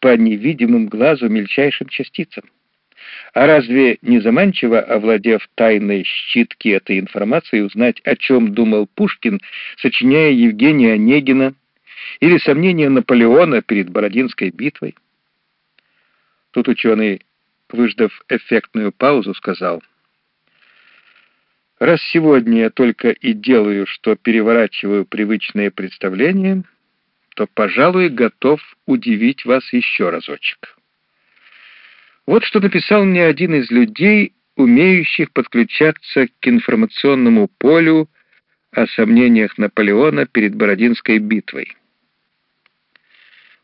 по невидимым глазу мельчайшим частицам. А разве не заманчиво, овладев тайной щитки этой информации, узнать, о чем думал Пушкин, сочиняя Евгения Онегина, или сомнения Наполеона перед Бородинской битвой? Тут ученый, выждав эффектную паузу, сказал, «Раз сегодня я только и делаю, что переворачиваю привычные представления, то, пожалуй, готов удивить вас еще разочек». Вот что написал мне один из людей, умеющих подключаться к информационному полю о сомнениях Наполеона перед Бородинской битвой.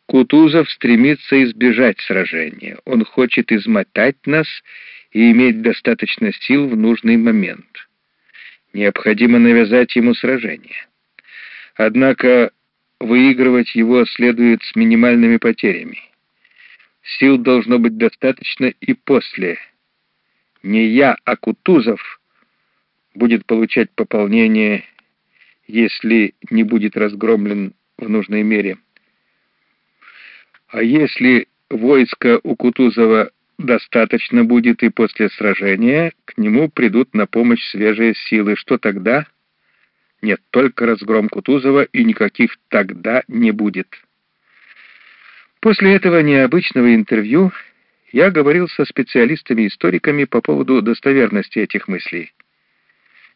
Кутузов стремится избежать сражения. Он хочет измотать нас и иметь достаточно сил в нужный момент. Необходимо навязать ему сражение. Однако выигрывать его следует с минимальными потерями. Сил должно быть достаточно и после. Не я, а Кутузов будет получать пополнение, если не будет разгромлен в нужной мере. А если войска у Кутузова достаточно будет и после сражения, к нему придут на помощь свежие силы. Что тогда? Нет, только разгром Кутузова и никаких тогда не будет. После этого необычного интервью я говорил со специалистами-историками по поводу достоверности этих мыслей.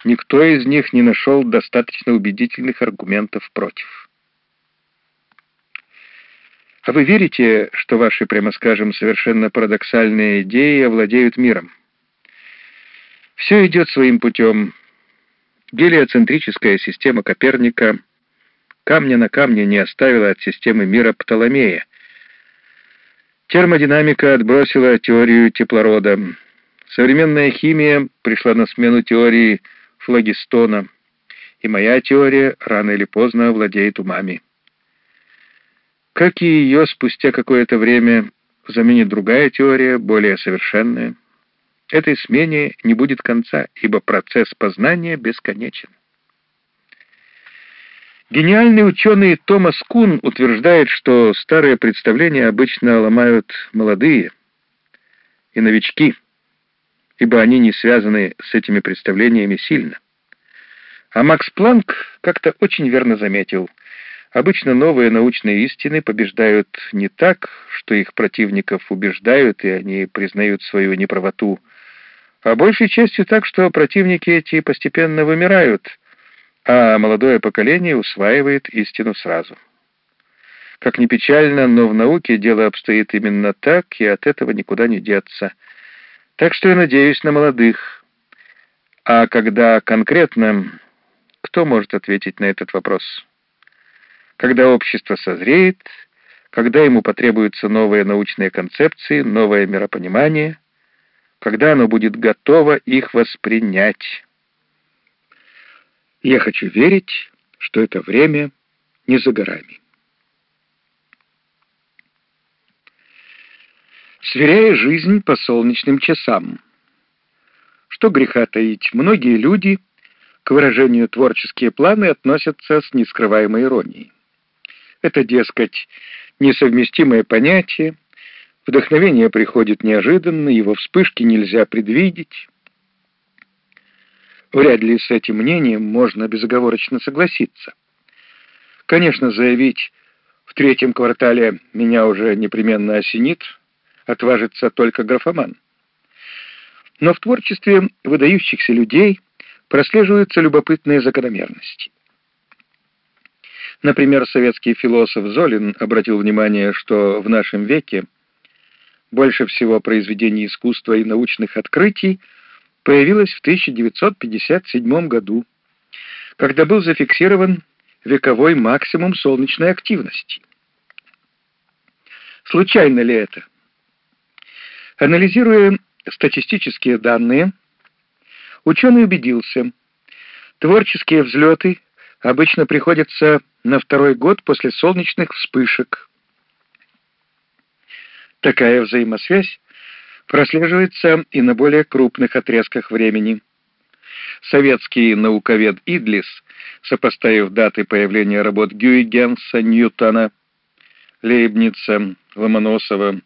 Никто из них не нашел достаточно убедительных аргументов против. А вы верите, что ваши, прямо скажем, совершенно парадоксальные идеи овладеют миром? Все идет своим путем. Гелиоцентрическая система Коперника камня на камне не оставила от системы мира Птоломея, Термодинамика отбросила теорию теплорода. Современная химия пришла на смену теории флагистона, и моя теория рано или поздно овладеет умами. Как и ее спустя какое-то время заменит другая теория, более совершенная. Этой смене не будет конца, ибо процесс познания бесконечен. Гениальный ученый Томас Кун утверждает, что старые представления обычно ломают молодые и новички, ибо они не связаны с этими представлениями сильно. А Макс Планк как-то очень верно заметил, обычно новые научные истины побеждают не так, что их противников убеждают, и они признают свою неправоту, а большей частью так, что противники эти постепенно вымирают — а молодое поколение усваивает истину сразу. Как ни печально, но в науке дело обстоит именно так, и от этого никуда не деться. Так что я надеюсь на молодых. А когда конкретно, кто может ответить на этот вопрос? Когда общество созреет, когда ему потребуются новые научные концепции, новое миропонимание, когда оно будет готово их воспринять. Я хочу верить, что это время не за горами. Сверяя жизнь по солнечным часам. Что греха таить, многие люди к выражению «творческие планы» относятся с нескрываемой иронией. Это, дескать, несовместимое понятие, вдохновение приходит неожиданно, его вспышки нельзя предвидеть. Вряд ли с этим мнением можно безоговорочно согласиться. Конечно, заявить «в третьем квартале меня уже непременно осенит» отважится только графоман. Но в творчестве выдающихся людей прослеживаются любопытные закономерности. Например, советский философ Золин обратил внимание, что в нашем веке больше всего произведений искусства и научных открытий – появилась в 1957 году, когда был зафиксирован вековой максимум солнечной активности. Случайно ли это? Анализируя статистические данные, ученый убедился, творческие взлеты обычно приходятся на второй год после солнечных вспышек. Такая взаимосвязь прослеживается и на более крупных отрезках времени. Советский науковед Идлис, сопоставив даты появления работ Гюйгенса, Ньютона, Лейбница, Ломоносова